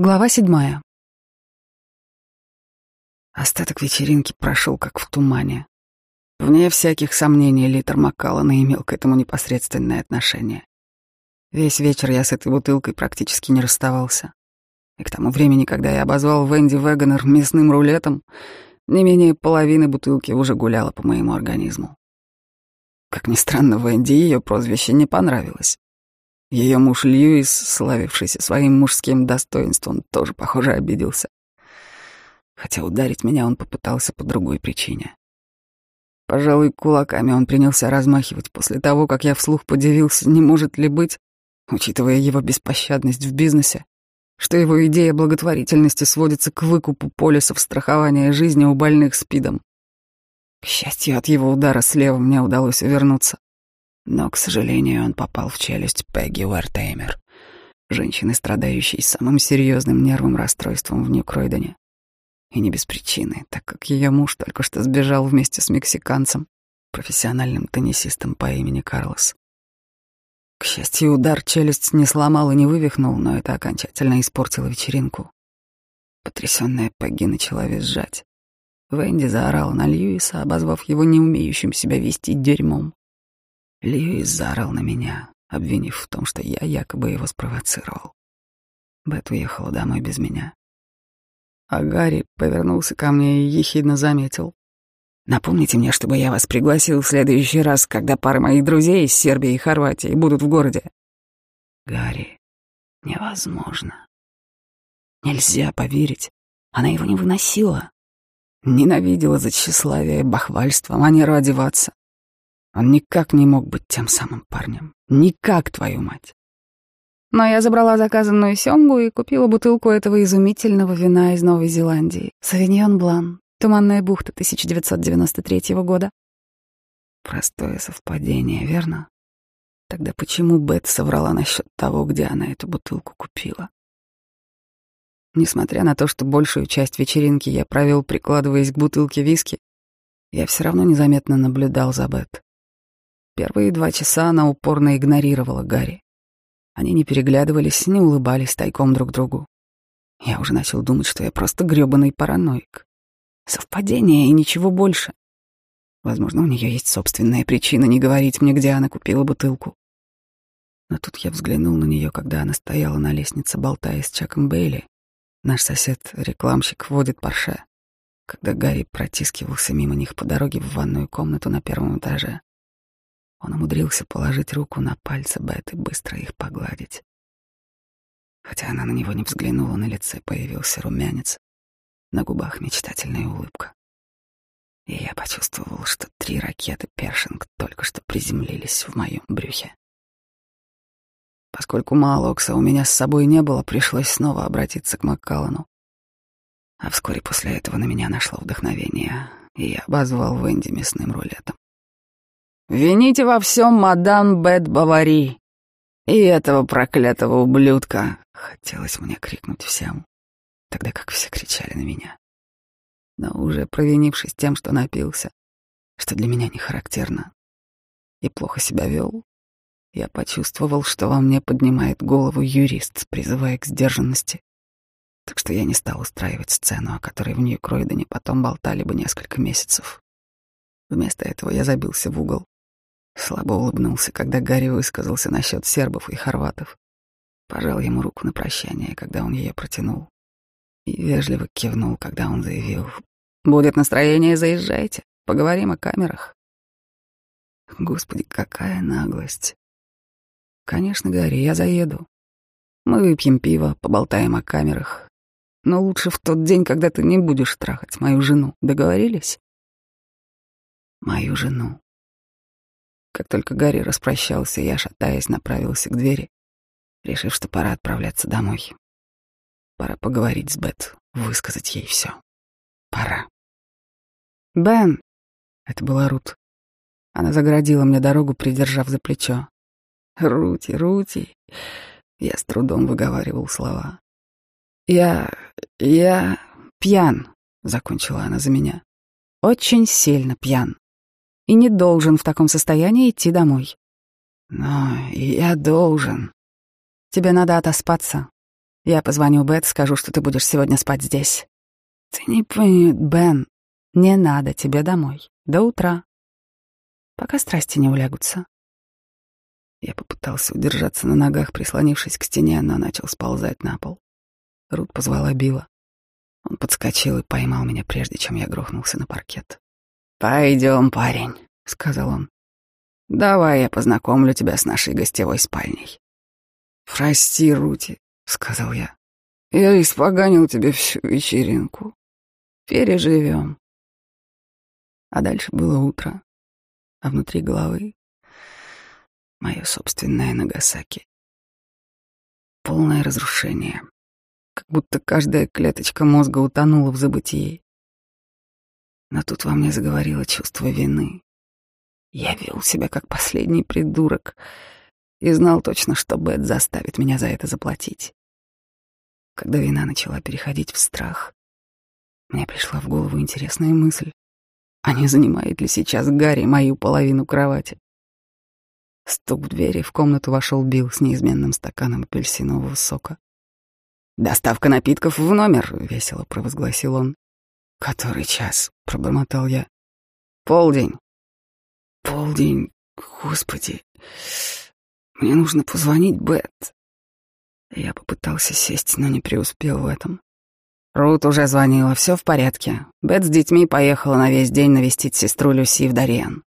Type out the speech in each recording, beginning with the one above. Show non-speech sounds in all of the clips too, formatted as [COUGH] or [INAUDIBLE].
Глава седьмая. Остаток вечеринки прошел как в тумане. Вне всяких сомнений литр Маккаллана имел к этому непосредственное отношение. Весь вечер я с этой бутылкой практически не расставался. И к тому времени, когда я обозвал Венди Веганер мясным рулетом, не менее половины бутылки уже гуляла по моему организму. Как ни странно, Венди ее прозвище не понравилось. Ее муж Льюис, славившийся своим мужским достоинством, тоже, похоже, обиделся. Хотя ударить меня он попытался по другой причине. Пожалуй, кулаками он принялся размахивать после того, как я вслух подивился, не может ли быть, учитывая его беспощадность в бизнесе, что его идея благотворительности сводится к выкупу полисов страхования жизни у больных СПИДом. К счастью, от его удара слева мне удалось увернуться. Но, к сожалению, он попал в челюсть Пегги Уэртеймер, женщины, страдающей самым серьезным нервным расстройством в Нью-Кройдоне. И не без причины, так как ее муж только что сбежал вместе с мексиканцем, профессиональным теннисистом по имени Карлос. К счастью, удар челюсть не сломал и не вывихнул, но это окончательно испортило вечеринку. Потрясённая Пегги начала визжать. Венди заорала на Льюиса, обозвав его неумеющим себя вести дерьмом. Льюис заорал на меня, обвинив в том, что я якобы его спровоцировал. Бет уехала домой без меня. А Гарри повернулся ко мне и ехидно заметил. «Напомните мне, чтобы я вас пригласил в следующий раз, когда пара моих друзей из Сербии и Хорватии будут в городе». Гарри, невозможно. Нельзя поверить. Она его не выносила. Ненавидела за тщеславие, бахвальство, манеру одеваться. Он никак не мог быть тем самым парнем. Никак, твою мать. Но я забрала заказанную сёмгу и купила бутылку этого изумительного вина из Новой Зеландии. Савиньон Блан. Туманная бухта 1993 года. Простое совпадение, верно? Тогда почему Бет соврала насчет того, где она эту бутылку купила? Несмотря на то, что большую часть вечеринки я провел, прикладываясь к бутылке виски, я все равно незаметно наблюдал за Бет. Первые два часа она упорно игнорировала Гарри. Они не переглядывались, не улыбались тайком друг другу. Я уже начал думать, что я просто грёбаный параноик. Совпадение и ничего больше. Возможно, у нее есть собственная причина не говорить мне, где она купила бутылку. Но тут я взглянул на нее, когда она стояла на лестнице, болтая с Чаком Бейли. Наш сосед, рекламщик, водит Порше. Когда Гарри протискивался мимо них по дороге в ванную комнату на первом этаже. Он умудрился положить руку на пальцы Бет и быстро их погладить. Хотя она на него не взглянула, на лице появился румянец, на губах мечтательная улыбка. И я почувствовал, что три ракеты Першинг только что приземлились в моем брюхе. Поскольку Малокса у меня с собой не было, пришлось снова обратиться к Маккаллану. А вскоре после этого на меня нашло вдохновение, и я обозвал Венди мясным рулетом. Вините во всем мадам Бет Бавари и этого проклятого ублюдка. Хотелось мне крикнуть всем, тогда как все кричали на меня. Но уже провинившись тем, что напился, что для меня не характерно, и плохо себя вел, я почувствовал, что во мне поднимает голову юрист, призывая к сдержанности. Так что я не стал устраивать сцену, о которой в Нью-Кройдене потом болтали бы несколько месяцев. Вместо этого я забился в угол Слабо улыбнулся, когда Гарри высказался насчет сербов и хорватов. Пожал ему руку на прощание, когда он ее протянул. И вежливо кивнул, когда он заявил «Будет настроение, заезжайте, поговорим о камерах». Господи, какая наглость. Конечно, Гарри, я заеду. Мы выпьем пиво, поболтаем о камерах. Но лучше в тот день, когда ты не будешь трахать мою жену. Договорились? Мою жену. Как только Гарри распрощался, я, шатаясь, направился к двери, решив, что пора отправляться домой. Пора поговорить с Бет, высказать ей все. Пора. «Бен!» — это была Рут. Она загородила мне дорогу, придержав за плечо. «Рути, Рути!» Я с трудом выговаривал слова. «Я... я... пьян», — закончила она за меня. «Очень сильно пьян и не должен в таком состоянии идти домой. Но я должен. Тебе надо отоспаться. Я позвоню Бет, скажу, что ты будешь сегодня спать здесь. Ты не понял, Бен. Не надо тебе домой. До утра. Пока страсти не улягутся. Я попытался удержаться на ногах, прислонившись к стене, но начал сползать на пол. Рут позвала Билла. Он подскочил и поймал меня, прежде чем я грохнулся на паркет. «Пойдем, парень», — сказал он. «Давай я познакомлю тебя с нашей гостевой спальней». «Прости, Рути», — сказал я. «Я испоганил тебе всю вечеринку. Переживем». А дальше было утро, а внутри головы мое собственное Нагасаки. Полное разрушение, как будто каждая клеточка мозга утонула в забытии. Но тут во мне заговорило чувство вины. Я вел себя как последний придурок и знал точно, что Бет заставит меня за это заплатить. Когда вина начала переходить в страх, мне пришла в голову интересная мысль. А не занимает ли сейчас Гарри мою половину кровати? Стук в двери, в комнату вошел Билл с неизменным стаканом апельсинового сока. «Доставка напитков в номер», — весело провозгласил он. «Который час?» — пробормотал я. «Полдень». «Полдень, господи. Мне нужно позвонить Бет». Я попытался сесть, но не преуспел в этом. Рут уже звонила, все в порядке. Бет с детьми поехала на весь день навестить сестру Люси в Дариен.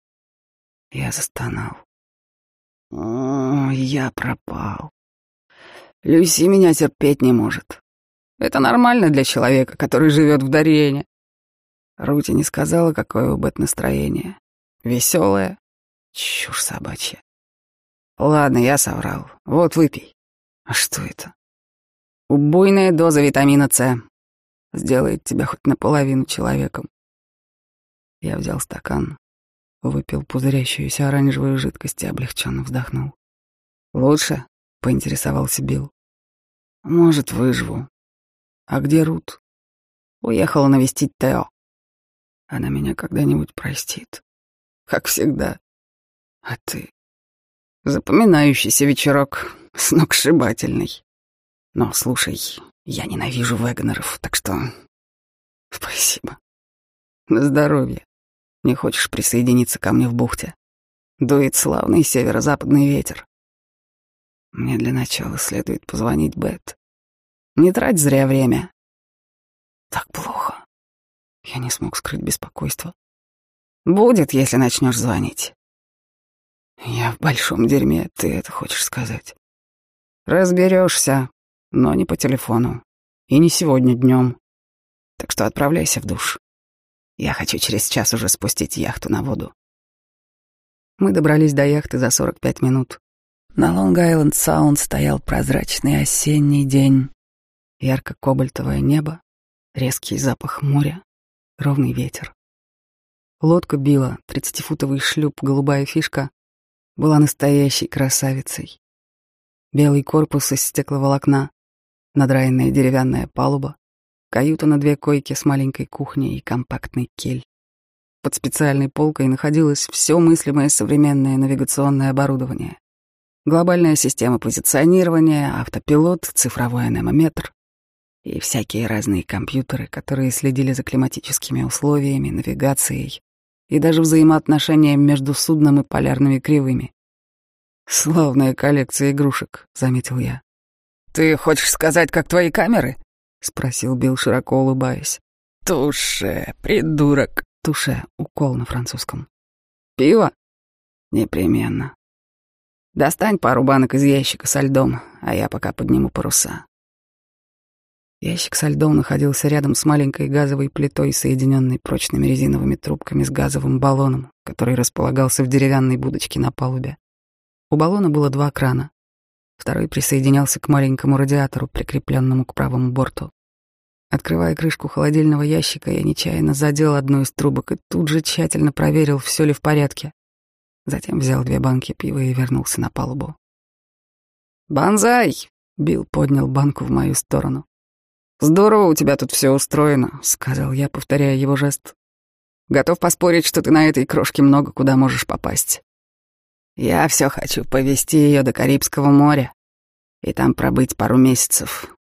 Я застонал. О, я пропал. Люси меня терпеть не может. Это нормально для человека, который живет в Дарьене. Рути не сказала, какое у Бет настроение. Веселое. Чушь собачья. Ладно, я соврал. Вот выпей. А что это? Убойная доза витамина С. Сделает тебя хоть наполовину человеком. Я взял стакан, Выпил пузырящуюся оранжевую жидкость и облегченно вздохнул. «Лучше?» — поинтересовался Билл. «Может, выживу. А где Рут?» «Уехала навестить Тео. Она меня когда-нибудь простит. Как всегда. А ты?» «Запоминающийся вечерок, сногсшибательный. Но, слушай, я ненавижу веганеров, так что... Спасибо. На здоровье. Не хочешь присоединиться ко мне в бухте? Дует славный северо-западный ветер. Мне для начала следует позвонить Бет. Не трать зря время. Так плохо. Я не смог скрыть беспокойство. Будет, если начнешь звонить. Я в большом дерьме, ты это хочешь сказать. Разберешься, но не по телефону. И не сегодня днем. Так что отправляйся в душ. Я хочу через час уже спустить яхту на воду. Мы добрались до яхты за 45 минут. На Лонг-Айленд-Саунд стоял прозрачный осенний день. Ярко-кобальтовое небо, резкий запах моря, ровный ветер. Лодка била, тридцатифутовый шлюп, голубая фишка, была настоящей красавицей. Белый корпус из стекловолокна, надраенная деревянная палуба, Каюта на две койки с маленькой кухней и компактный кель. Под специальной полкой находилось все мыслимое современное навигационное оборудование. Глобальная система позиционирования, автопилот, цифровой анемометр и всякие разные компьютеры, которые следили за климатическими условиями, навигацией и даже взаимоотношением между судном и полярными кривыми. «Славная коллекция игрушек», — заметил я. «Ты хочешь сказать, как твои камеры?» — спросил Билл, широко улыбаясь. «Туше, придурок!» «Туше» — укол на французском. «Пиво?» «Непременно. Достань пару банок из ящика со льдом, а я пока подниму паруса». Ящик со льдом находился рядом с маленькой газовой плитой, соединенной прочными резиновыми трубками с газовым баллоном, который располагался в деревянной будочке на палубе. У баллона было два крана. Второй присоединялся к маленькому радиатору, прикрепленному к правому борту. Открывая крышку холодильного ящика, я нечаянно задел одну из трубок и тут же тщательно проверил, все ли в порядке. Затем взял две банки пива и вернулся на палубу. «Бонзай!» — Билл поднял банку в мою сторону. «Здорово у тебя тут все устроено», — сказал я, повторяя его жест. «Готов поспорить, что ты на этой крошке много куда можешь попасть». Я все хочу повести ее до Карибского моря и там пробыть пару месяцев.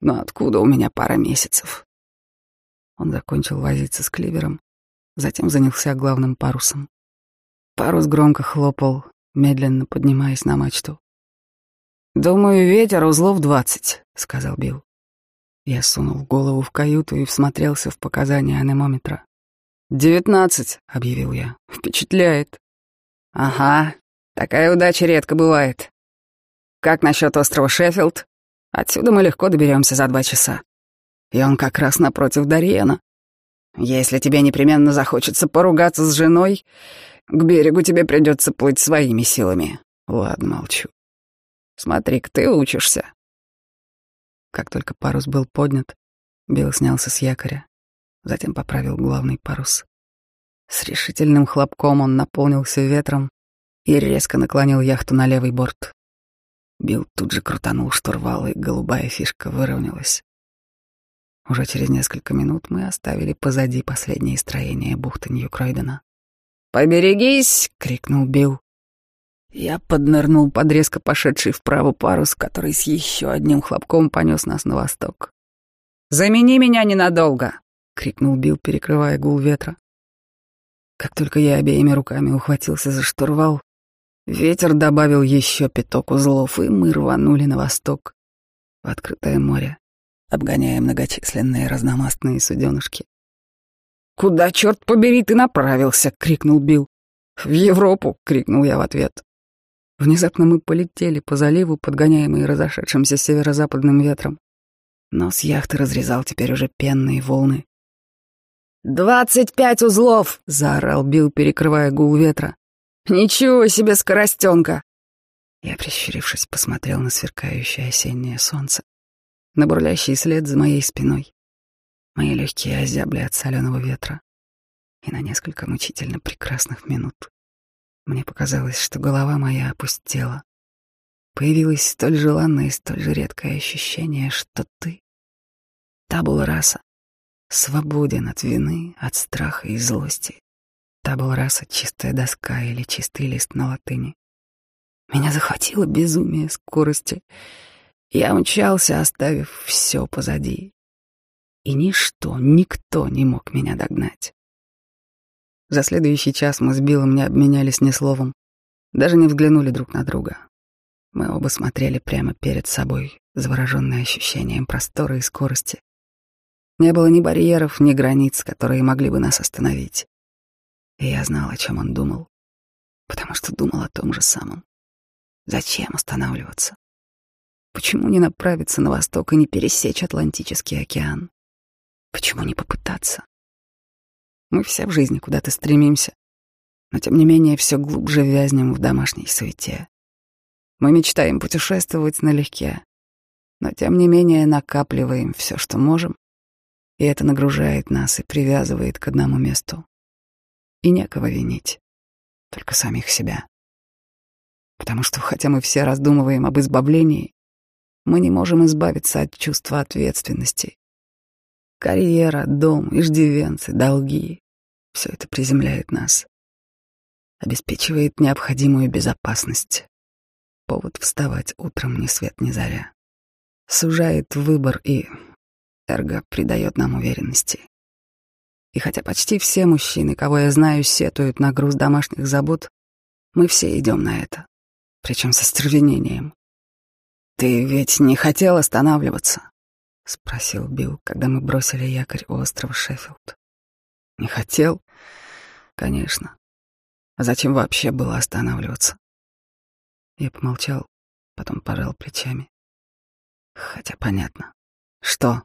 Но откуда у меня пара месяцев? Он закончил возиться с кливером, затем занялся главным парусом. Парус громко хлопал, медленно поднимаясь на мачту. «Думаю, ветер узлов двадцать», — сказал Билл. Я сунул голову в каюту и всмотрелся в показания анемометра. «Девятнадцать», — объявил я. «Впечатляет». «Ага, такая удача редко бывает. Как насчет острова Шеффилд? Отсюда мы легко доберемся за два часа. И он как раз напротив Дарьена. Если тебе непременно захочется поругаться с женой, к берегу тебе придется плыть своими силами. Ладно, молчу. Смотри-ка, ты учишься. Как только парус был поднят, Билл снялся с якоря, затем поправил главный парус. С решительным хлопком он наполнился ветром и резко наклонил яхту на левый борт. Билл тут же крутанул штурвал, и голубая фишка выровнялась. Уже через несколько минут мы оставили позади последние строения бухты Нью-Кройдена. «Поберегись!» — крикнул Билл. Я поднырнул под резко пошедший вправо парус, который с еще одним хлопком понес нас на восток. «Замени меня ненадолго!» — крикнул Билл, перекрывая гул ветра. Как только я обеими руками ухватился за штурвал, ветер добавил еще пяток узлов, и мы рванули на восток, в открытое море обгоняя многочисленные разномастные суденышки. «Куда, черт побери, ты направился?» — крикнул Билл. «В Европу!» — крикнул я в ответ. Внезапно мы полетели по заливу, подгоняемые разошедшимся северо-западным ветром. Нос яхты разрезал теперь уже пенные волны. «Двадцать пять узлов!» — заорал Билл, перекрывая гул ветра. «Ничего себе скоростенка!» Я, прищурившись, посмотрел на сверкающее осеннее солнце на бурлящий след за моей спиной. Мои легкие озябли от соленого ветра. И на несколько мучительно прекрасных минут мне показалось, что голова моя опустела. Появилось столь желанное и столь же редкое ощущение, что ты, табула раса, свободен от вины, от страха и злости. Табула раса — чистая доска или чистый лист на латыни. Меня захватило безумие скорости — я мчался, оставив все позади. И ничто, никто не мог меня догнать. За следующий час мы с Биллом не обменялись ни словом, даже не взглянули друг на друга. Мы оба смотрели прямо перед собой, завороженные ощущением простора и скорости. Не было ни барьеров, ни границ, которые могли бы нас остановить. И я знал, о чем он думал, потому что думал о том же самом. Зачем останавливаться? Почему не направиться на восток и не пересечь Атлантический океан? Почему не попытаться? Мы все в жизни куда-то стремимся, но тем не менее все глубже вязнем в домашней суете. Мы мечтаем путешествовать налегке, но тем не менее накапливаем все, что можем, и это нагружает нас и привязывает к одному месту. И некого винить, только самих себя. Потому что, хотя мы все раздумываем об избавлении, мы не можем избавиться от чувства ответственности. Карьера, дом, иждивенцы, долги — все это приземляет нас. Обеспечивает необходимую безопасность. Повод вставать утром ни свет ни заря. Сужает выбор и эрго придает нам уверенности. И хотя почти все мужчины, кого я знаю, сетуют на груз домашних забот, мы все идем на это, причем со стервенением. «Ты ведь не хотел останавливаться?» — спросил Билл, когда мы бросили якорь у острова Шеффилд. «Не хотел? Конечно. А зачем вообще было останавливаться?» Я помолчал, потом пожал плечами. Хотя понятно. Что?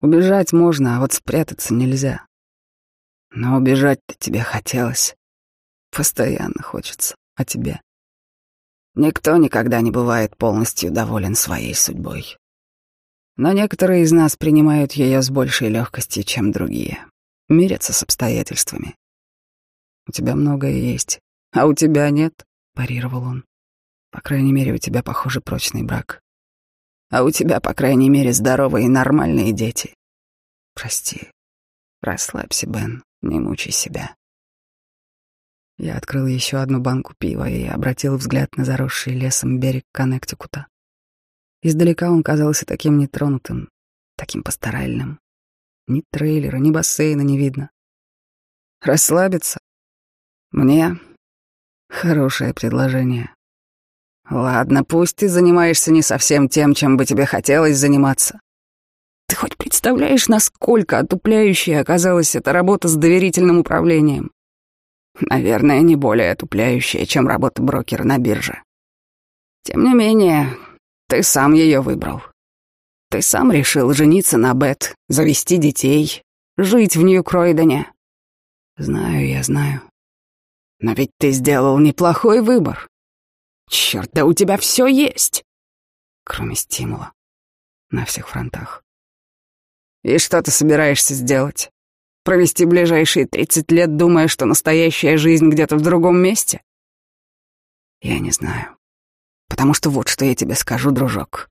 Убежать можно, а вот спрятаться нельзя. Но убежать-то тебе хотелось. Постоянно хочется. А тебе? Никто никогда не бывает полностью доволен своей судьбой. Но некоторые из нас принимают ее с большей легкостью, чем другие. Мирятся с обстоятельствами. «У тебя многое есть, а у тебя нет», — парировал он. «По крайней мере, у тебя, похоже, прочный брак. А у тебя, по крайней мере, здоровые и нормальные дети. Прости. Расслабься, Бен, не мучай себя». Я открыл еще одну банку пива и обратил взгляд на заросший лесом берег Коннектикута. Издалека он казался таким нетронутым, таким пасторальным. Ни трейлера, ни бассейна не видно. Расслабиться? Мне? Хорошее предложение. Ладно, пусть ты занимаешься не совсем тем, чем бы тебе хотелось заниматься. Ты хоть представляешь, насколько отупляющей оказалась эта работа с доверительным управлением? Наверное, не более отупляющая, чем работа брокера на бирже. Тем не менее, ты сам ее выбрал. Ты сам решил жениться на Бет, завести детей, жить в Нью-Кройдене. Знаю, я знаю. Но ведь ты сделал неплохой выбор. Черт, да у тебя все есть. Кроме стимула. На всех фронтах. И что ты собираешься сделать? Провести ближайшие тридцать лет, думая, что настоящая жизнь где-то в другом месте? Я не знаю. Потому что вот что я тебе скажу, дружок.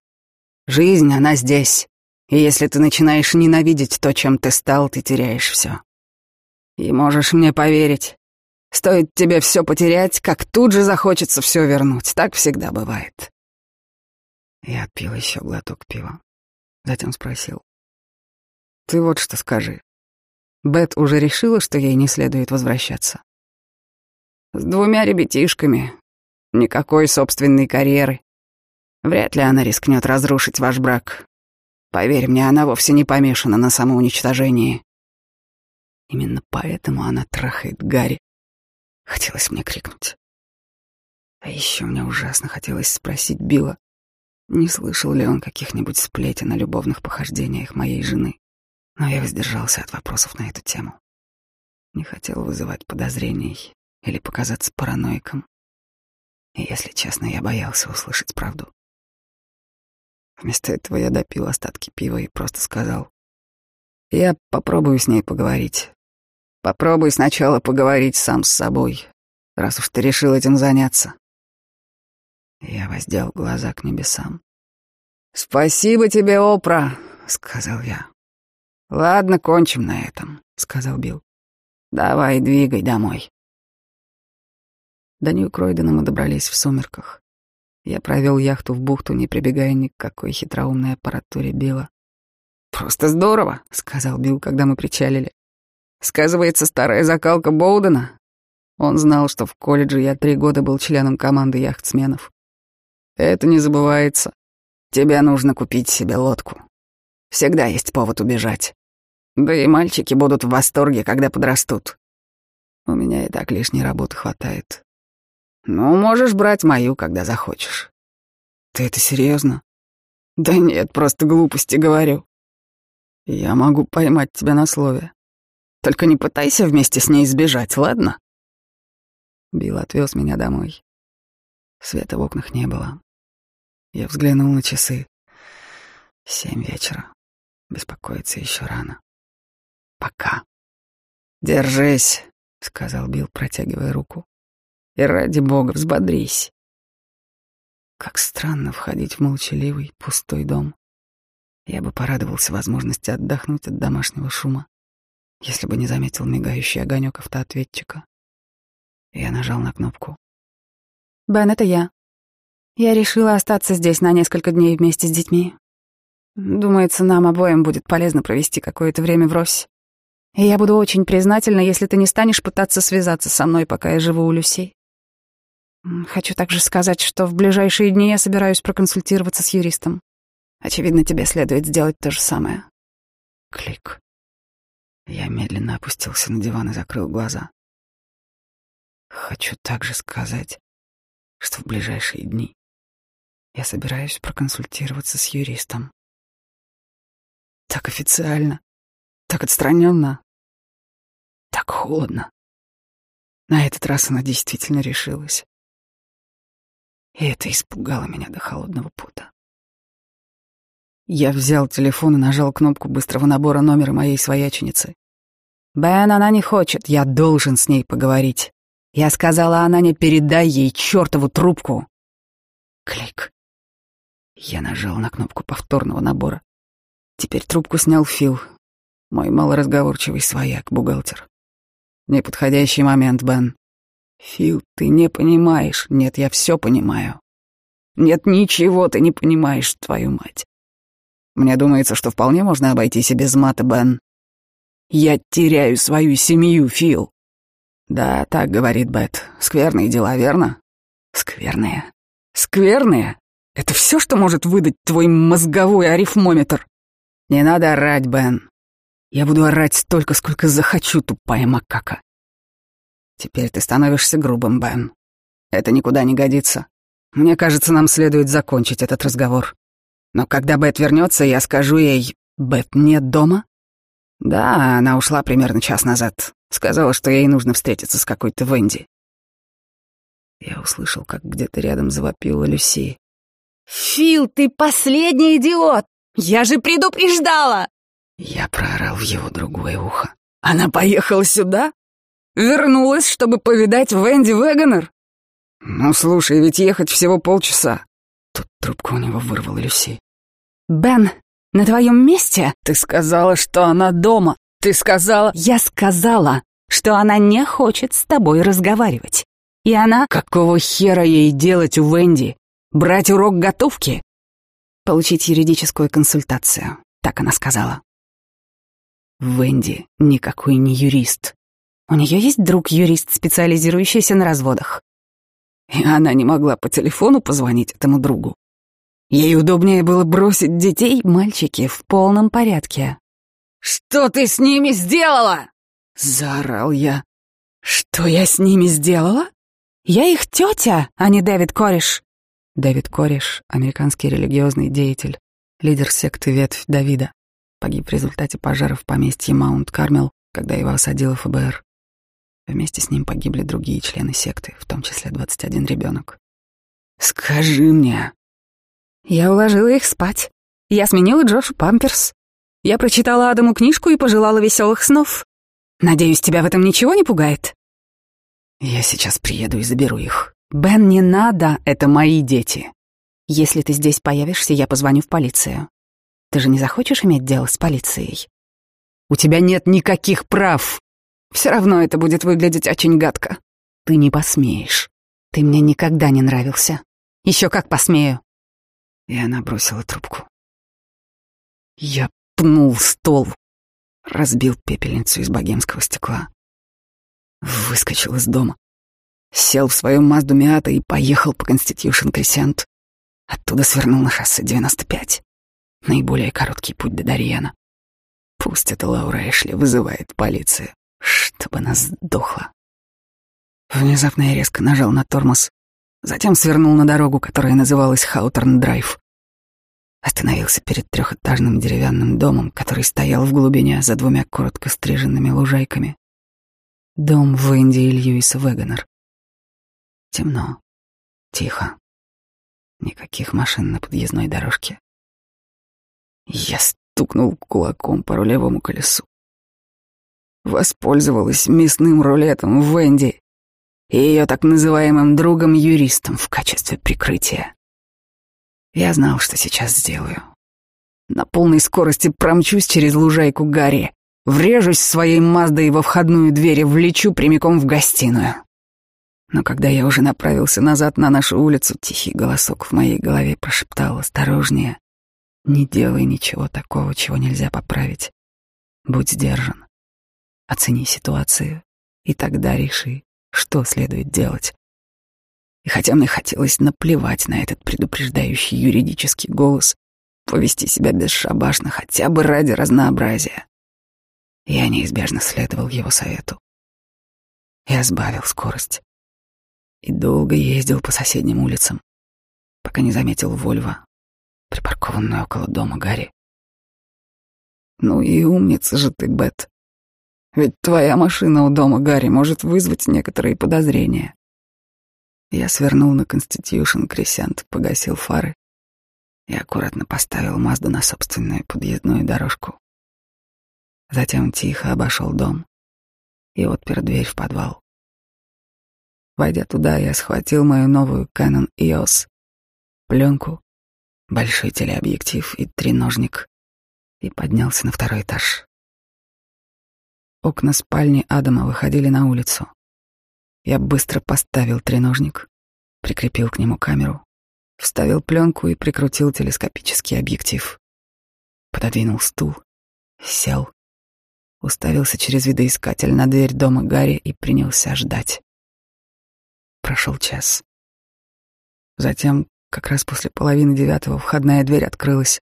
Жизнь, она здесь. И если ты начинаешь ненавидеть то, чем ты стал, ты теряешь все. И можешь мне поверить, стоит тебе все потерять, как тут же захочется все вернуть. Так всегда бывает. Я отпил еще глоток пива. Затем спросил. Ты вот что скажи. Бет уже решила, что ей не следует возвращаться. С двумя ребятишками. Никакой собственной карьеры. Вряд ли она рискнет разрушить ваш брак. Поверь мне, она вовсе не помешана на самоуничтожении. Именно поэтому она трахает Гарри. Хотелось мне крикнуть. А еще мне ужасно хотелось спросить Билла, не слышал ли он каких-нибудь сплетен о любовных похождениях моей жены. Но я воздержался от вопросов на эту тему. Не хотел вызывать подозрений или показаться параноиком. И, если честно, я боялся услышать правду. Вместо этого я допил остатки пива и просто сказал. Я попробую с ней поговорить. Попробуй сначала поговорить сам с собой, раз уж ты решил этим заняться. Я воздел глаза к небесам. «Спасибо тебе, Опра», — сказал я. «Ладно, кончим на этом», — сказал Билл. «Давай, двигай домой». До Нью-Кройдена мы добрались в сумерках. Я провел яхту в бухту, не прибегая ни к какой хитроумной аппаратуре Билла. «Просто здорово», — сказал Билл, когда мы причалили. «Сказывается старая закалка Боудена». Он знал, что в колледже я три года был членом команды яхтсменов. «Это не забывается. Тебе нужно купить себе лодку. Всегда есть повод убежать. Да и мальчики будут в восторге, когда подрастут. У меня и так лишней работы хватает. Ну, можешь брать мою, когда захочешь. Ты это серьезно? Да нет, просто глупости говорю. Я могу поймать тебя на слове. Только не пытайся вместе с ней сбежать, ладно? Билл отвез меня домой. Света в окнах не было. Я взглянул на часы. Семь вечера. Беспокоиться еще рано. Пока. Держись, сказал Билл, протягивая руку. И ради бога, взбодрись. Как странно входить в молчаливый, пустой дом. Я бы порадовался возможности отдохнуть от домашнего шума, если бы не заметил мигающий огонек автоответчика. Я нажал на кнопку. «Бен, это я. Я решила остаться здесь на несколько дней вместе с детьми. Думается, нам обоим будет полезно провести какое-то время врозь. И я буду очень признательна, если ты не станешь пытаться связаться со мной, пока я живу у Люси. Хочу также сказать, что в ближайшие дни я собираюсь проконсультироваться с юристом. Очевидно, тебе следует сделать то же самое. Клик. Я медленно опустился на диван и закрыл глаза. Хочу также сказать, что в ближайшие дни я собираюсь проконсультироваться с юристом. Так официально, так отстраненно, так холодно. На этот раз она действительно решилась. И это испугало меня до холодного пота. Я взял телефон и нажал кнопку быстрого набора номера моей свояченицы. «Бен, она не хочет, я должен с ней поговорить». Я сказала она не передай ей чертову трубку. Клик. Я нажал на кнопку повторного набора. Теперь трубку снял Фил, мой малоразговорчивый свояк, бухгалтер. Неподходящий момент, Бен. Фил, ты не понимаешь. Нет, я все понимаю. Нет, ничего ты не понимаешь, твою мать. Мне думается, что вполне можно обойтись и без мата, Бен. Я теряю свою семью, Фил. Да, так говорит Бет. Скверные дела, верно? Скверные. Скверные? Это все, что может выдать твой мозговой арифмометр? Не надо орать, Бен. Я буду орать столько, сколько захочу, тупая макака. Теперь ты становишься грубым, Бен. Это никуда не годится. Мне кажется, нам следует закончить этот разговор. Но когда Бет вернется, я скажу ей, Бет нет дома? Да, она ушла примерно час назад. Сказала, что ей нужно встретиться с какой-то Венди. Я услышал, как где-то рядом завопила Люси. «Фил, ты последний идиот! Я же предупреждала!» Я проорал в его другое ухо. «Она поехала сюда? Вернулась, чтобы повидать Венди Вегонер?» «Ну, слушай, ведь ехать всего полчаса». Тут трубку у него вырвала Люси. «Бен, на твоем месте...» «Ты сказала, что она дома. Ты сказала...» «Я сказала, что она не хочет с тобой разговаривать. И она... Какого хера ей делать у Венди? Брать урок готовки? Получить юридическую консультацию, так она сказала. Венди никакой не юрист. У нее есть друг-юрист, специализирующийся на разводах. И она не могла по телефону позвонить этому другу. Ей удобнее было бросить детей, мальчики, в полном порядке. «Что ты с ними сделала?» — заорал я. «Что я с ними сделала?» Я их тетя, а не Дэвид Кореш. Дэвид Кореш, американский религиозный деятель, лидер секты Ветвь Давида, погиб в результате пожара в поместье Маунт-Кармел, когда его осадило ФБР. Вместе с ним погибли другие члены секты, в том числе 21 ребенок. «Скажи мне!» Я уложила их спать. Я сменила Джошу памперс. Я прочитала Адаму книжку и пожелала веселых снов. Надеюсь, тебя в этом ничего не пугает? Я сейчас приеду и заберу их. Бен, не надо, это мои дети. Если ты здесь появишься, я позвоню в полицию. Ты же не захочешь иметь дело с полицией? У тебя нет никаких прав. Все равно это будет выглядеть очень гадко. Ты не посмеешь. Ты мне никогда не нравился. Еще как посмею. И она бросила трубку. Я пнул стол, разбил пепельницу из богемского стекла. Выскочил из дома. Сел в свою Мазду Миата и поехал по Конститюшн Кресент. Оттуда свернул на шоссе 95. Наиболее короткий путь до Дарьяна. Пусть это Лаура Эшли вызывает полицию, чтобы она сдохла. Внезапно я резко нажал на тормоз, затем свернул на дорогу, которая называлась Хаутерн-Драйв. Остановился перед трехэтажным деревянным домом, который стоял в глубине за двумя коротко стриженными лужайками. Дом Венди и Льюиса Вегонер. Темно, тихо. Никаких машин на подъездной дорожке. Я стукнул кулаком по рулевому колесу. Воспользовалась мясным рулетом Венди и ее так называемым другом-юристом в качестве прикрытия. Я знал, что сейчас сделаю. На полной скорости промчусь через лужайку Гарри, Врежусь своей Маздой во входную дверь и влечу прямиком в гостиную. Но когда я уже направился назад на нашу улицу, тихий голосок в моей голове прошептал «Осторожнее! Не делай ничего такого, чего нельзя поправить. Будь сдержан. Оцени ситуацию, и тогда реши, что следует делать». И хотя мне хотелось наплевать на этот предупреждающий юридический голос, повести себя бесшабашно хотя бы ради разнообразия, я неизбежно следовал его совету. Я сбавил скорость и долго ездил по соседним улицам, пока не заметил Вольво, припаркованную около дома Гарри. Ну и умница же ты, Бет. Ведь твоя машина у дома Гарри может вызвать некоторые подозрения. Я свернул на Конститюшн Кресент, погасил фары и аккуратно поставил Мазду на собственную подъездную дорожку. Затем тихо обошел дом и отпер дверь в подвал. Войдя туда, я схватил мою новую Canon EOS, пленку, большой телеобъектив и треножник и поднялся на второй этаж. Окна спальни Адама выходили на улицу. Я быстро поставил треножник, прикрепил к нему камеру Вставил пленку и прикрутил телескопический объектив. Пододвинул стул, сел, уставился через видоискатель на дверь дома Гарри и принялся ждать. Прошел час. Затем, как раз после половины девятого, входная дверь открылась.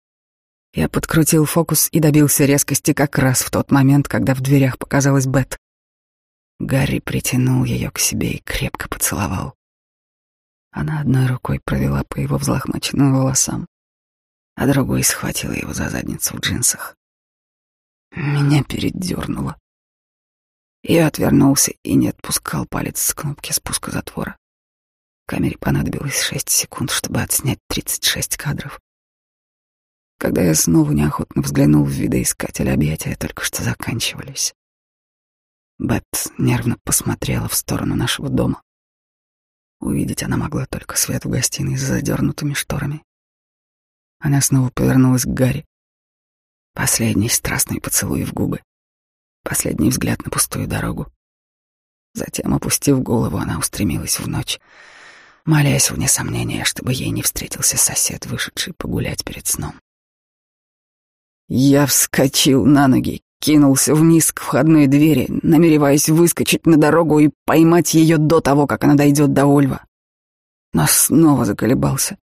Я подкрутил фокус и добился резкости как раз в тот момент, когда в дверях показалась Бет. Гарри притянул ее к себе и крепко поцеловал. Она одной рукой провела по его взлохмаченным волосам, а другой схватила его за задницу в джинсах. Меня передернуло. Я отвернулся и не отпускал палец с кнопки спуска затвора. Камере понадобилось шесть секунд, чтобы отснять тридцать шесть кадров. Когда я снова неохотно взглянул в видоискатель, объятия только что заканчивались. Бет нервно посмотрела в сторону нашего дома. Увидеть она могла только свет в гостиной с задернутыми шторами. Она снова повернулась к Гарри. Последний страстный поцелуй в губы. Последний взгляд на пустую дорогу. Затем, опустив голову, она устремилась в ночь, молясь вне сомнения, чтобы ей не встретился сосед, вышедший погулять перед сном. Я вскочил на ноги, кинулся вниз к входной двери, намереваясь выскочить на дорогу и поймать ее до того, как она дойдет до Ольва. Но снова заколебался,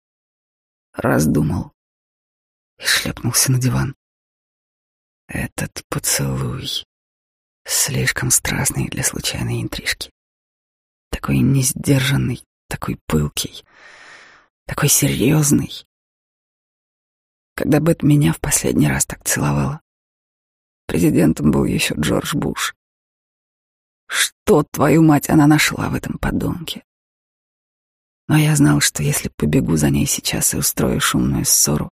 раздумал и шлепнулся на диван. Этот поцелуй слишком страстный для случайной интрижки. Такой несдержанный, такой пылкий, такой серьезный. Когда Бет меня в последний раз так целовала, президентом был еще Джордж Буш. Что, твою мать, она нашла в этом подонке? Но я знал, что если побегу за ней сейчас и устрою шумную ссору,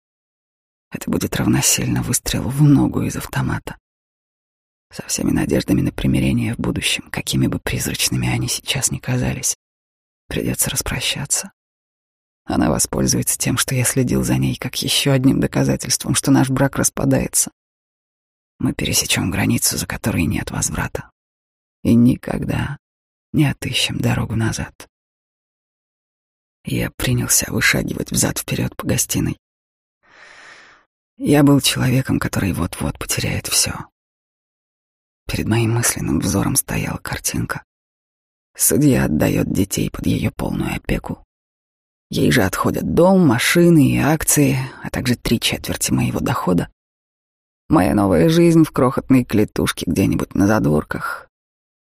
это будет равносильно выстрелу в ногу из автомата. Со всеми надеждами на примирение в будущем, какими бы призрачными они сейчас ни казались, придется распрощаться. Она воспользуется тем, что я следил за ней, как еще одним доказательством, что наш брак распадается. Мы пересечем границу, за которой нет возврата. И никогда не отыщем дорогу назад. Я принялся вышагивать взад-вперед по гостиной. Я был человеком, который вот-вот потеряет все. Перед моим мысленным взором стояла картинка. Судья отдает детей под ее полную опеку. Ей же отходят дом, машины и акции, а также три четверти моего дохода. Моя новая жизнь в крохотной клетушке где-нибудь на задворках.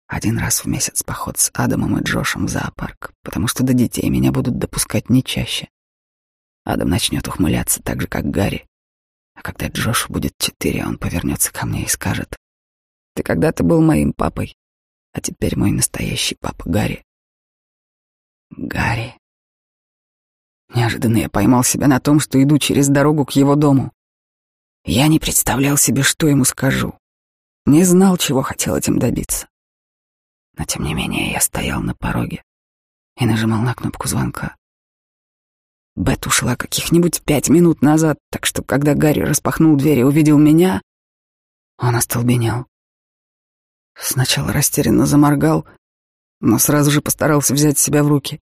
Один раз в месяц поход с Адамом и Джошем в зоопарк, потому что до детей меня будут допускать не чаще. Адам начнет ухмыляться так же, как Гарри. А когда Джошу будет четыре, он повернется ко мне и скажет, «Ты когда-то был моим папой, а теперь мой настоящий папа Гарри». Гарри. Неожиданно я поймал себя на том, что иду через дорогу к его дому. Я не представлял себе, что ему скажу. Не знал, чего хотел этим добиться. Но тем не менее я стоял на пороге и нажимал на кнопку звонка. Бет ушла каких-нибудь пять минут назад, так что когда Гарри распахнул дверь и увидел меня, он остолбенел. Сначала растерянно заморгал, но сразу же постарался взять себя в руки.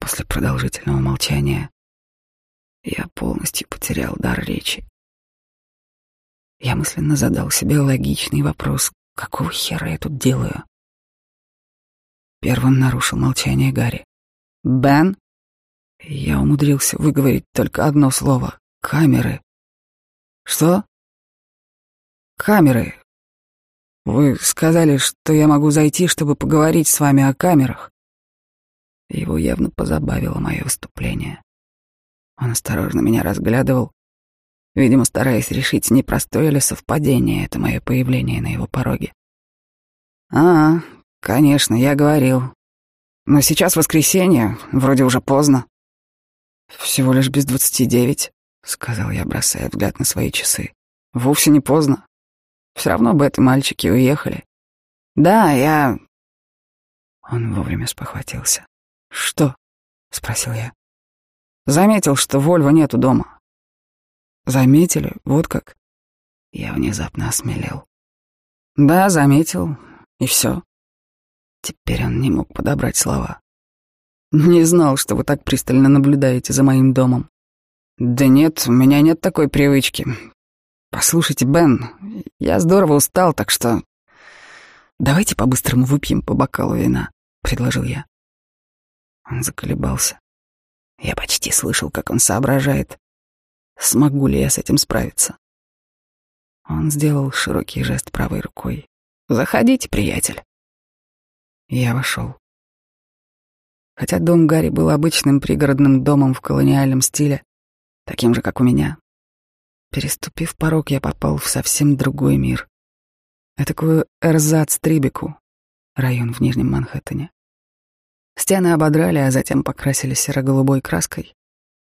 После продолжительного молчания я полностью потерял дар речи. Я мысленно задал себе логичный вопрос, какого хера я тут делаю? Первым нарушил молчание Гарри. «Бен?» Я умудрился выговорить только одно слово — камеры. Что? Камеры. Вы сказали, что я могу зайти, чтобы поговорить с вами о камерах. Его явно позабавило мое выступление. Он осторожно меня разглядывал, видимо, стараясь решить, непростое ли совпадение это мое появление на его пороге. «А, конечно, я говорил. Но сейчас воскресенье, вроде уже поздно. «Всего лишь без двадцати девять», — сказал я, бросая взгляд на свои часы. «Вовсе не поздно. Все равно бы это мальчики уехали». «Да, я...» Он вовремя спохватился. «Что?» — спросил я. «Заметил, что Вольва нету дома». «Заметили? Вот как?» Я внезапно осмелел. «Да, заметил. И все». Теперь он не мог подобрать слова. Не знал, что вы так пристально наблюдаете за моим домом. Да нет, у меня нет такой привычки. Послушайте, Бен, я здорово устал, так что... Давайте по-быстрому выпьем по бокалу вина, предложил я. Он заколебался. Я почти слышал, как он соображает. Смогу ли я с этим справиться? Он сделал широкий жест правой рукой. «Заходите, приятель». Я вошел. Хотя дом Гарри был обычным пригородным домом в колониальном стиле, таким же, как у меня, переступив порог, я попал в совсем другой мир. Этакую Эрзац-Трибику, район в Нижнем Манхэттене. Стены ободрали, а затем покрасили серо-голубой краской.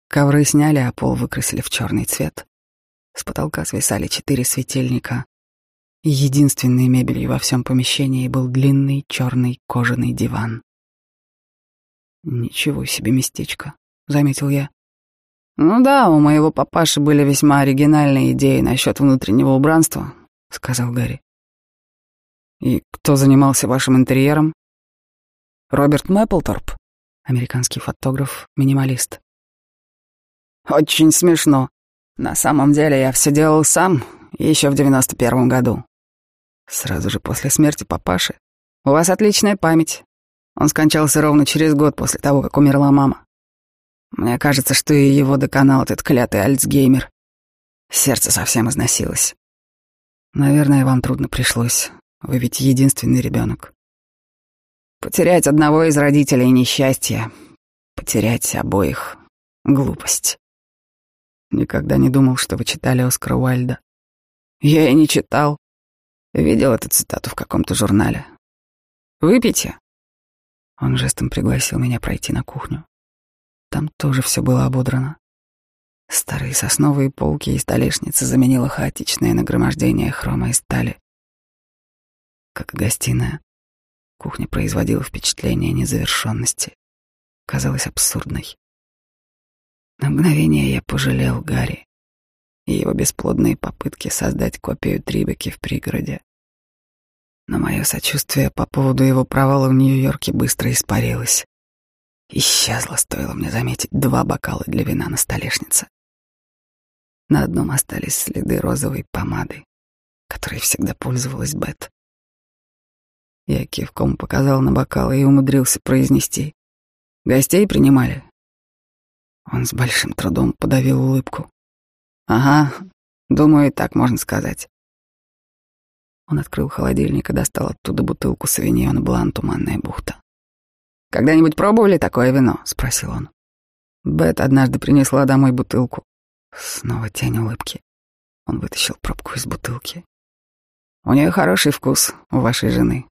Ковры сняли, а пол выкрасили в черный цвет. С потолка свисали четыре светильника. И единственной мебелью во всем помещении был длинный черный кожаный диван. «Ничего себе местечко», — заметил я. «Ну да, у моего папаши были весьма оригинальные идеи насчет внутреннего убранства», — сказал Гарри. «И кто занимался вашим интерьером?» «Роберт Мэпплторп, американский фотограф, минималист». «Очень смешно. На самом деле я все делал сам, еще в девяносто первом году. Сразу же после смерти папаши. У вас отличная память. Он скончался ровно через год после того, как умерла мама. Мне кажется, что и его доконал этот клятый Альцгеймер. Сердце совсем износилось. Наверное, вам трудно пришлось. Вы ведь единственный ребенок. Потерять одного из родителей — несчастье. Потерять обоих — глупость. Никогда не думал, что вы читали Оскара Уайльда. Я и не читал. Видел эту цитату в каком-то журнале. Выпейте. Он жестом пригласил меня пройти на кухню. Там тоже все было ободрано. Старые сосновые полки и столешницы заменило хаотичное нагромождение хрома и стали. Как гостиная, кухня производила впечатление незавершенности. Казалась абсурдной. На мгновение я пожалел Гарри и его бесплодные попытки создать копию Трибеки в пригороде. Но мое сочувствие по поводу его провала в Нью-Йорке быстро испарилось. Исчезло, стоило мне заметить два бокала для вина на столешнице. На одном остались следы розовой помады, которой всегда пользовалась Бет. Я кивком показал на бокалы и умудрился произнести. «Гостей принимали?» Он с большим трудом подавил улыбку. «Ага, думаю, так можно сказать». Он открыл холодильник и достал оттуда бутылку савиньона блан «Туманная бухта». «Когда-нибудь пробовали такое вино?» — спросил он. Бет однажды принесла домой бутылку. Снова тень улыбки. Он вытащил пробку из бутылки. «У нее хороший вкус, у вашей жены.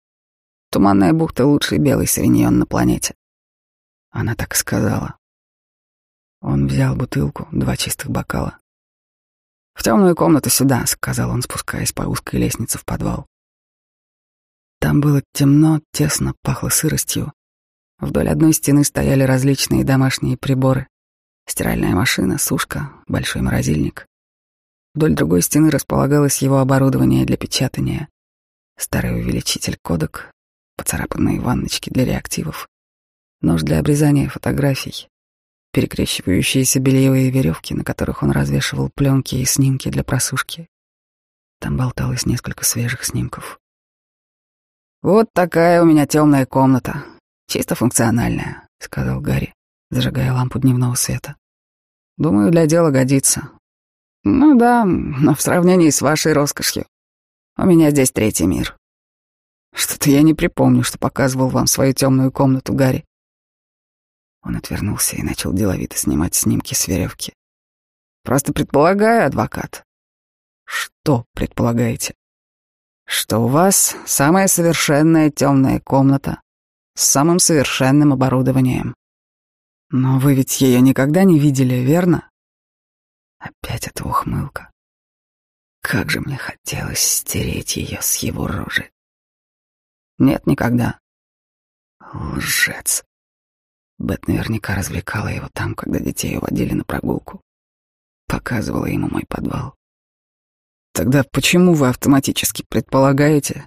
Туманная бухта — лучший белый савиньон на планете». Она так сказала. Он взял бутылку, два чистых бокала. «В темную комнату сюда», — сказал он, спускаясь по узкой лестнице в подвал. Там было темно, тесно, пахло сыростью. Вдоль одной стены стояли различные домашние приборы. Стиральная машина, сушка, большой морозильник. Вдоль другой стены располагалось его оборудование для печатания. Старый увеличитель кодек, поцарапанные ванночки для реактивов, нож для обрезания фотографий, перекрещивающиеся бельевые веревки, на которых он развешивал пленки и снимки для просушки. Там болталось несколько свежих снимков. «Вот такая у меня темная комната, чисто функциональная», — сказал Гарри, зажигая лампу дневного света. «Думаю, для дела годится. Ну да, но в сравнении с вашей роскошью у меня здесь третий мир. Что-то я не припомню, что показывал вам свою темную комнату, Гарри. Он отвернулся и начал деловито снимать снимки с веревки. «Просто предполагаю, адвокат». «Что предполагаете?» «Что у вас самая совершенная темная комната с самым совершенным оборудованием. Но вы ведь ее никогда не видели, верно?» Опять эта ухмылка. Как же мне хотелось стереть ее с его рожи. Нет, никогда. Лжец. Бет наверняка развлекала его там, когда детей уводили на прогулку. Показывала ему мой подвал. Тогда почему вы автоматически предполагаете?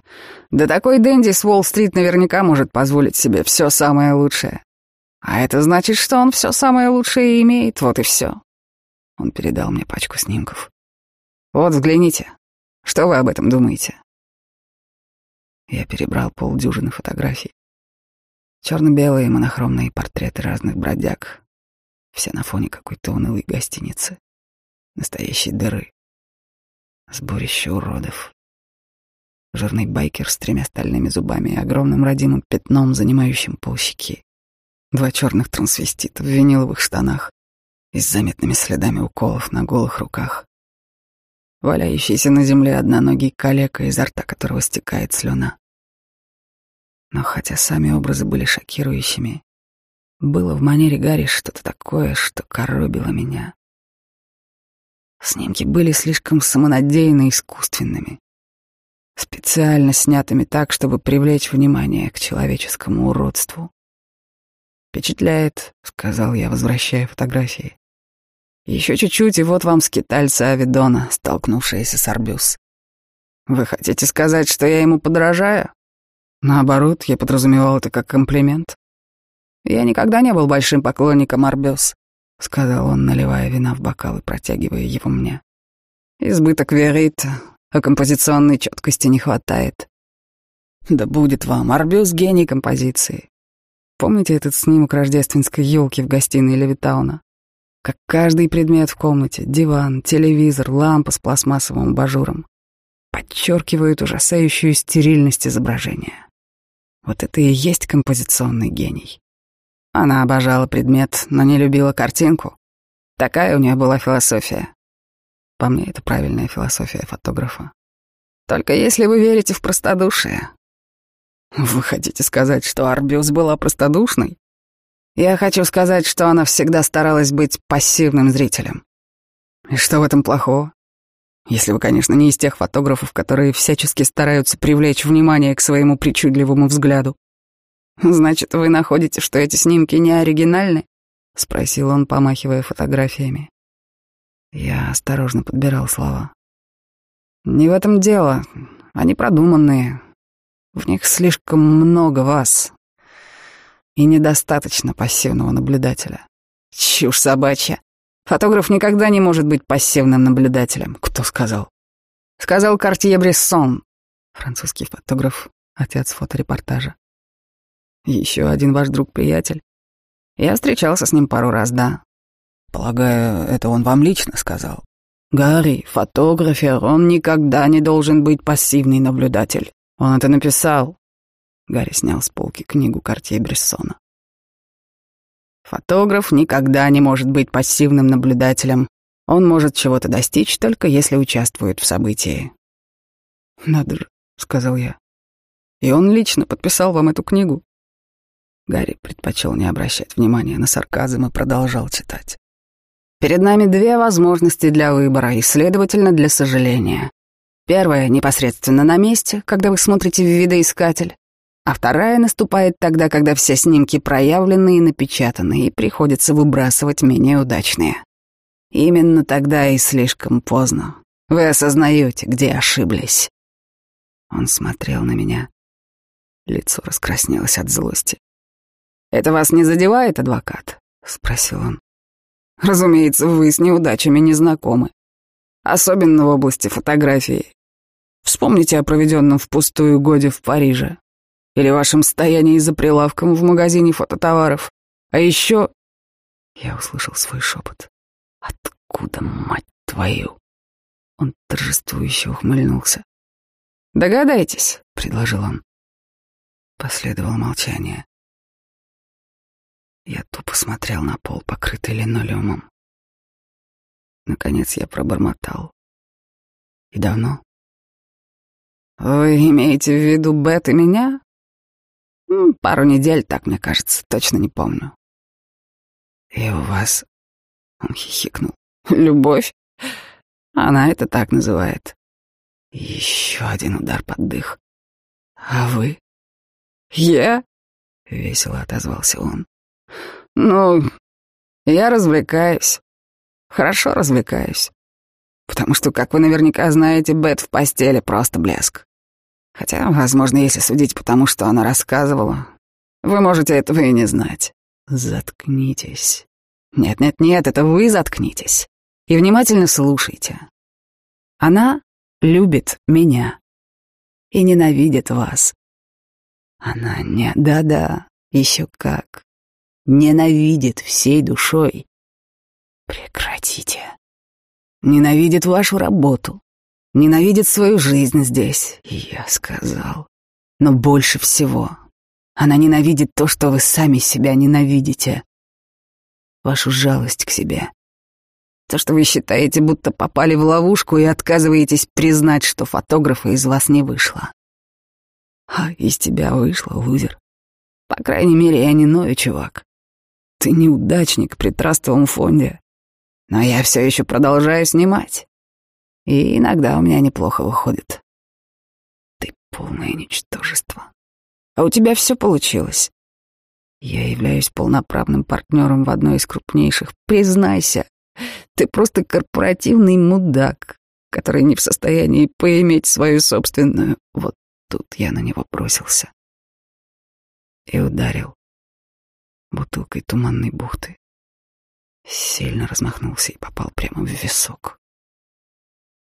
Да такой Дэнди с Уолл-стрит наверняка может позволить себе все самое лучшее. А это значит, что он все самое лучшее имеет, вот и все. Он передал мне пачку снимков. Вот взгляните. Что вы об этом думаете? Я перебрал полдюжины фотографий. Черно-белые монохромные портреты разных бродяг. Все на фоне какой-то унылой гостиницы. Настоящей дыры. Сборище уродов. Жирный байкер с тремя стальными зубами и огромным родимым пятном, занимающим полщеки. Два черных трансвестита в виниловых штанах и с заметными следами уколов на голых руках. Валяющийся на земле одноногий калека, изо рта которого стекает слюна. Но хотя сами образы были шокирующими, было в манере Гарри что-то такое, что коробило меня. Снимки были слишком самонадеянно искусственными, специально снятыми так, чтобы привлечь внимание к человеческому уродству. «Впечатляет», — сказал я, возвращая фотографии. «Еще чуть-чуть, и вот вам скитальцы Авидона, столкнувшиеся с Арбюз. Вы хотите сказать, что я ему подражаю?» Наоборот, я подразумевал это как комплимент. «Я никогда не был большим поклонником Арбюз», — сказал он, наливая вина в бокал и протягивая его мне. «Избыток верит, а композиционной четкости не хватает. Да будет вам, Арбюз — гений композиции. Помните этот снимок рождественской елки в гостиной Левитауна? Как каждый предмет в комнате — диван, телевизор, лампа с пластмассовым абажуром — подчеркивают ужасающую стерильность изображения. Вот это и есть композиционный гений. Она обожала предмет, но не любила картинку. Такая у нее была философия. По мне, это правильная философия фотографа. Только если вы верите в простодушие, вы хотите сказать, что Арбиус была простодушной? Я хочу сказать, что она всегда старалась быть пассивным зрителем. И что в этом плохого? Если вы, конечно, не из тех фотографов, которые всячески стараются привлечь внимание к своему причудливому взгляду. Значит, вы находите, что эти снимки не оригинальны? Спросил он, помахивая фотографиями. Я осторожно подбирал слова. Не в этом дело. Они продуманные, в них слишком много вас и недостаточно пассивного наблюдателя. Чушь собачья. Фотограф никогда не может быть пассивным наблюдателем. Кто сказал? Сказал Картье Брессон, французский фотограф, отец фоторепортажа. Еще один ваш друг-приятель. Я встречался с ним пару раз, да. Полагаю, это он вам лично сказал. Гарри, фотографер, он никогда не должен быть пассивный наблюдатель. Он это написал. Гарри снял с полки книгу Картье Брессона. Фотограф никогда не может быть пассивным наблюдателем. Он может чего-то достичь только если участвует в событии. «Надо же», — сказал я. «И он лично подписал вам эту книгу?» Гарри предпочел не обращать внимания на сарказм и продолжал читать. «Перед нами две возможности для выбора и, следовательно, для сожаления. Первая непосредственно на месте, когда вы смотрите в видоискатель, а вторая наступает тогда, когда все снимки проявлены и напечатаны, и приходится выбрасывать менее удачные. Именно тогда и слишком поздно. Вы осознаете, где ошиблись. Он смотрел на меня. Лицо раскраснелось от злости. «Это вас не задевает, адвокат?» — спросил он. «Разумеется, вы с неудачами не знакомы. Особенно в области фотографии. Вспомните о проведенном впустую годе в Париже. Или вашем стоянии за прилавком в магазине фототоваров. А еще... Я услышал свой шепот. «Откуда, мать твою?» Он торжествующе ухмыльнулся. «Догадайтесь», — предложил он. Последовало молчание. Я тупо смотрел на пол, покрытый линолеумом. Наконец я пробормотал. «И давно?» «Вы имеете в виду Бет и меня?» «Пару недель, так мне кажется, точно не помню». «И у вас...» — он хихикнул. [LAUGHS] «Любовь? Она это так называет». Еще один удар под дых. «А вы?» «Я?» — весело отозвался он. «Ну, я развлекаюсь. Хорошо развлекаюсь. Потому что, как вы наверняка знаете, Бет в постели просто блеск. Хотя, возможно, если судить по тому, что она рассказывала, вы можете этого и не знать. Заткнитесь. Нет-нет-нет, это вы заткнитесь. И внимательно слушайте. Она любит меня и ненавидит вас. Она не... Да-да, еще как. Ненавидит всей душой. Прекратите. Ненавидит вашу работу. Ненавидит свою жизнь здесь. Я сказал. Но больше всего она ненавидит то, что вы сами себя ненавидите. Вашу жалость к себе. То, что вы считаете, будто попали в ловушку и отказываетесь признать, что фотографа из вас не вышло. А из тебя вышло, лузер. По крайней мере, я не ною, чувак. Ты неудачник при трастовом фонде. Но я все еще продолжаю снимать. И иногда у меня неплохо выходит. Ты полное ничтожество. А у тебя все получилось. Я являюсь полноправным партнером в одной из крупнейших. Признайся, ты просто корпоративный мудак, который не в состоянии поиметь свою собственную. Вот тут я на него бросился и ударил бутылкой туманной бухты. Сильно размахнулся и попал прямо в висок.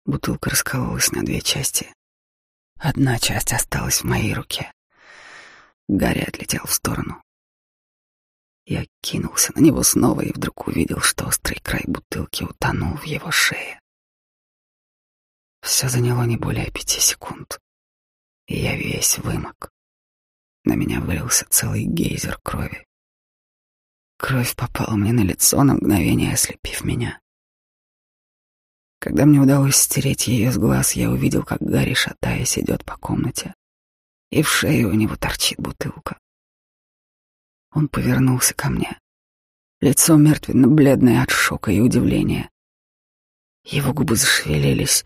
Бутылка раскололась на две части. Одна часть осталась в моей руке, Гарри отлетел в сторону. Я кинулся на него снова и вдруг увидел, что острый край бутылки утонул в его шее. Все заняло не более пяти секунд, и я весь вымок. На меня вылился целый гейзер крови. Кровь попала мне на лицо на мгновение, ослепив меня. Когда мне удалось стереть ее с глаз, я увидел, как Гарри, шатаясь, идет по комнате и в шее у него торчит бутылка. Он повернулся ко мне. Лицо мертвенно-бледное от шока и удивления. Его губы зашевелились.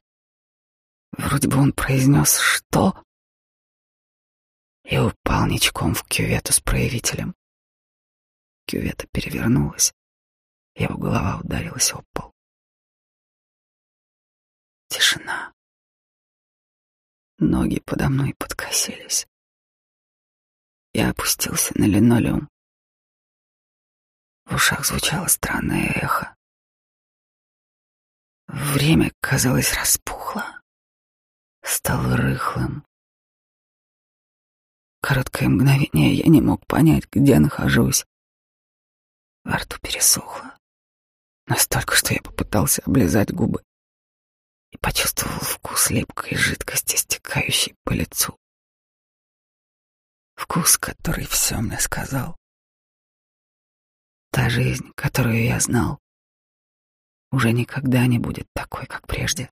Вроде бы он произнес «Что?» и упал ничком в кювету с проявителем. Кювета перевернулась. Его голова ударилась об пол. Тишина. Ноги подо мной подкосились. Я опустился на линолеум. В ушах звучало странное эхо. Время, казалось, распухло, стало рыхлым. Короткое мгновение я не мог понять, где нахожусь. Во рту пересохло. Настолько, что я попытался облизать губы почувствовал вкус липкой жидкости, стекающей по лицу. Вкус, который все мне сказал. Та жизнь, которую я знал, уже никогда не будет такой, как прежде.